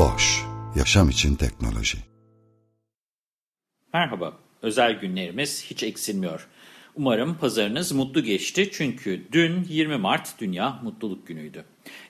Bosch, yaşam için teknoloji. Merhaba, özel günlerimiz hiç eksilmiyor. Umarım pazarınız mutlu geçti çünkü dün 20 Mart Dünya Mutluluk Günü'ydü.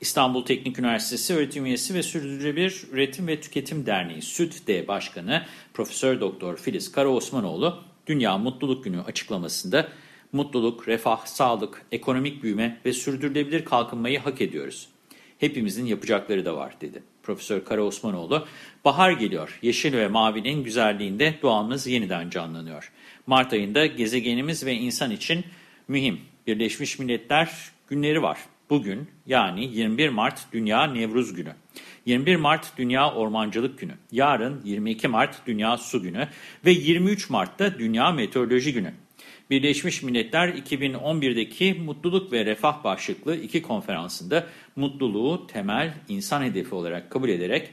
İstanbul Teknik Üniversitesi öğretim üyesi ve Sürdürülebilir Üretim ve Tüketim Derneği SÜTD Başkanı Profesör Doktor Filiz Karaosmanoğlu Dünya Mutluluk Günü açıklamasında mutluluk, refah, sağlık, ekonomik büyüme ve sürdürülebilir kalkınmayı hak ediyoruz. Hepimizin yapacakları da var dedi. Profesör Karaosmanoğlu, bahar geliyor, yeşil ve mavinin güzelliğinde doğamız yeniden canlanıyor. Mart ayında gezegenimiz ve insan için mühim Birleşmiş Milletler günleri var. Bugün yani 21 Mart Dünya Nevruz Günü. 21 Mart Dünya Ormancılık Günü. Yarın 22 Mart Dünya Su Günü ve 23 Mart'ta Dünya Meteoroloji Günü. Birleşmiş Milletler 2011'deki Mutluluk ve Refah başlıklı iki konferansında mutluluğu temel insan hedefi olarak kabul ederek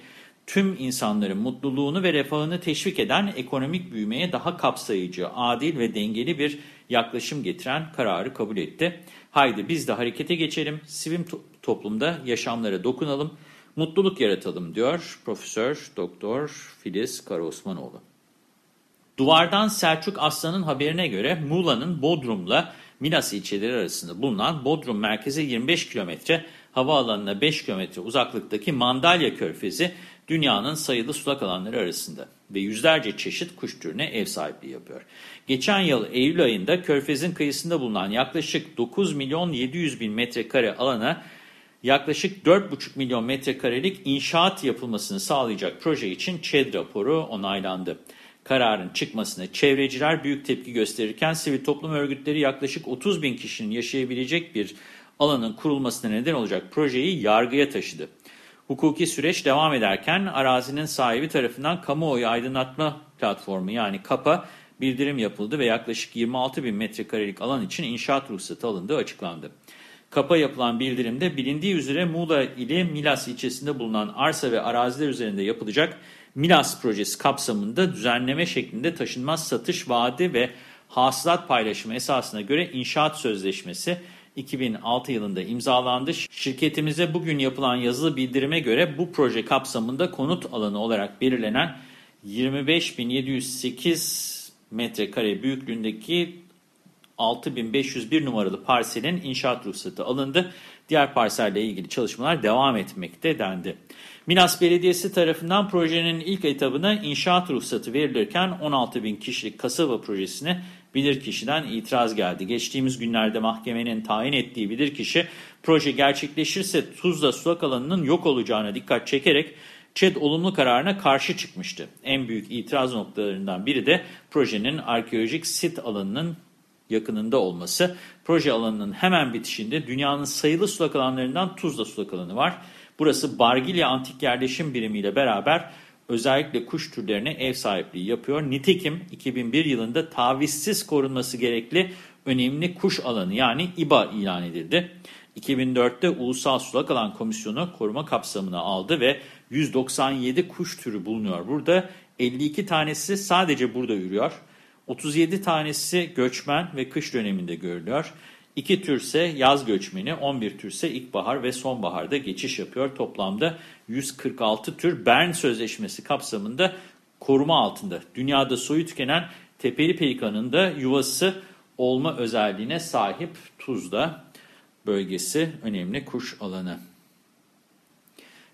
tüm insanların mutluluğunu ve refahını teşvik eden ekonomik büyümeye daha kapsayıcı, adil ve dengeli bir yaklaşım getiren kararı kabul etti. Haydi biz de harekete geçelim, sivil to toplumda yaşamlara dokunalım, mutluluk yaratalım diyor Profesör Doktor Filiz Karaosmanoğlu. Duvardan Selçuk Aslan'ın haberine göre Muğla'nın Bodrum'la Milas ilçeleri arasında bulunan Bodrum merkeze 25 kilometre, havaalanına 5 kilometre uzaklıktaki Mandalya Körfezi dünyanın sayılı sulak alanları arasında ve yüzlerce çeşit kuş türüne ev sahipliği yapıyor. Geçen yıl Eylül ayında Körfez'in kıyısında bulunan yaklaşık 9 milyon 700 bin metrekare alana yaklaşık 4,5 milyon metrekarelik inşaat yapılmasını sağlayacak proje için ÇED raporu onaylandı. Kararın çıkmasına çevreciler büyük tepki gösterirken sivil toplum örgütleri yaklaşık 30 bin kişinin yaşayabilecek bir alanın kurulmasına neden olacak projeyi yargıya taşıdı. Hukuki süreç devam ederken arazinin sahibi tarafından kamuoyu aydınlatma platformu yani KAP'a bildirim yapıldı ve yaklaşık 26 bin metrekarelik alan için inşaat ruhsatı alındığı açıklandı. KAP'a yapılan bildirimde bilindiği üzere Muğla ili Milas ilçesinde bulunan arsa ve araziler üzerinde yapılacak Milas projesi kapsamında düzenleme şeklinde taşınmaz satış vaadi ve hasılat paylaşımı esasına göre inşaat sözleşmesi 2006 yılında imzalandı. Şirketimize bugün yapılan yazılı bildirime göre bu proje kapsamında konut alanı olarak belirlenen 25.708 metrekare büyüklüğündeki 6501 numaralı parselin inşaat ruhsatı alındı. Diğer parselle ilgili çalışmalar devam etmekte dendi. Minas Belediyesi tarafından projenin ilk etabına inşaat ruhsatı verilirken 16 bin kişilik kasaba projesine bilirkişiden itiraz geldi. Geçtiğimiz günlerde mahkemenin tayin ettiği bilirkişi proje gerçekleşirse Tuzla sulak alanının yok olacağına dikkat çekerek ÇED olumlu kararına karşı çıkmıştı. En büyük itiraz noktalarından biri de projenin arkeolojik sit alanının yakınında olması. Proje alanının hemen bitişinde dünyanın sayılı sulak alanlarından Tuzla sulak alanı var. Burası Bargilya Antik Yerleşim Birimi ile beraber özellikle kuş türlerine ev sahipliği yapıyor. Nitekim 2001 yılında tavizsiz korunması gerekli önemli kuş alanı yani İBA ilan edildi. 2004'te Ulusal Sulak Alan Komisyonu koruma kapsamına aldı ve 197 kuş türü bulunuyor. Burada 52 tanesi sadece burada yürüyor. 37 tanesi göçmen ve kış döneminde görülüyor. 2 türse yaz göçmeni, 11 türse ilkbahar ve sonbaharda geçiş yapıyor. Toplamda 146 tür Bern Sözleşmesi kapsamında koruma altında. Dünyada soyu tükenen tepeli pelikanın da yuvası olma özelliğine sahip Tuzla bölgesi önemli kuş alanı.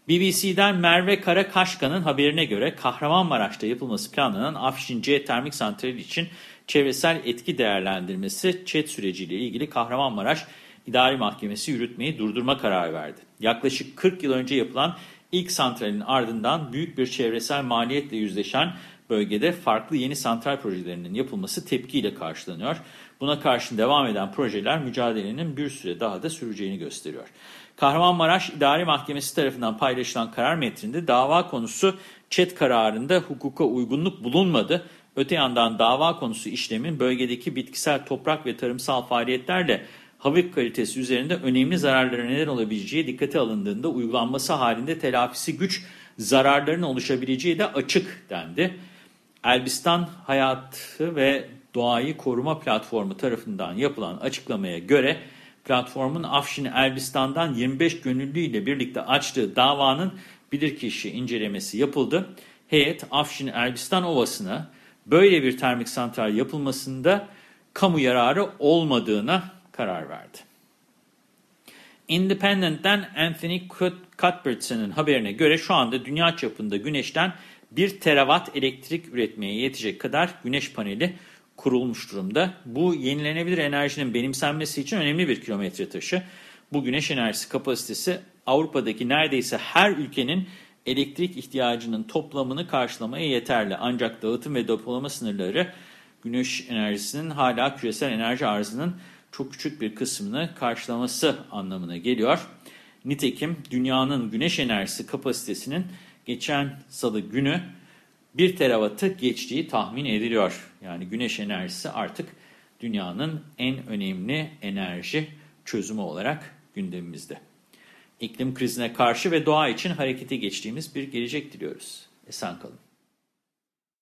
BBC'den Merve Karakaşkan'ın haberine göre Kahramanmaraş'ta yapılması planlanan Afşin C termik santrali için çevresel etki değerlendirmesi ÇED süreciyle ilgili Kahramanmaraş İdari Mahkemesi yürütmeyi durdurma kararı verdi. Yaklaşık 40 yıl önce yapılan ilk santralin ardından büyük bir çevresel maliyetle yüzleşen bölgede farklı yeni santral projelerinin yapılması tepkiyle karşılanıyor. Buna karşın devam eden projeler mücadelenin bir süre daha da süreceğini gösteriyor. Kahramanmaraş İdari Mahkemesi tarafından paylaşılan karar metninde dava konusu ÇED kararında hukuka uygunluk bulunmadı. Öte yandan dava konusu işlemin bölgedeki bitkisel toprak ve tarımsal faaliyetlerle hava kalitesi üzerinde önemli zararlara neden olabileceği dikkate alındığında uygulanması halinde telafisi güç zararların oluşabileceği de açık dendi. Elbistan Hayatı ve Doğayı Koruma Platformu tarafından yapılan açıklamaya göre platformun Afşin Elbistan'dan 25 gönüllü ile birlikte açtığı davanın bilirkişi incelemesi yapıldı. Heyet Afşin Elbistan Ovası'na böyle bir termik santral yapılmasında kamu yararı olmadığına karar verdi. Independent'ten Anthony Cuthbertson'ın haberine göre şu anda dünya çapında güneşten 1 terawatt elektrik üretmeye yetecek kadar güneş paneli kurulmuş durumda. Bu yenilenebilir enerjinin benimsenmesi için önemli bir kilometre taşı. Bu güneş enerjisi kapasitesi Avrupa'daki neredeyse her ülkenin elektrik ihtiyacının toplamını karşılamaya yeterli. Ancak dağıtım ve depolama sınırları güneş enerjisinin hala küresel enerji arzının çok küçük bir kısmını karşılaması anlamına geliyor. Nitekim dünyanın güneş enerjisi kapasitesinin geçen salı günü 1 terawattı geçtiği tahmin ediliyor. Yani güneş enerjisi artık dünyanın en önemli enerji çözümü olarak gündemimizde. İklim krizine karşı ve doğa için harekete geçtiğimiz bir gelecek diliyoruz. Esen kalın.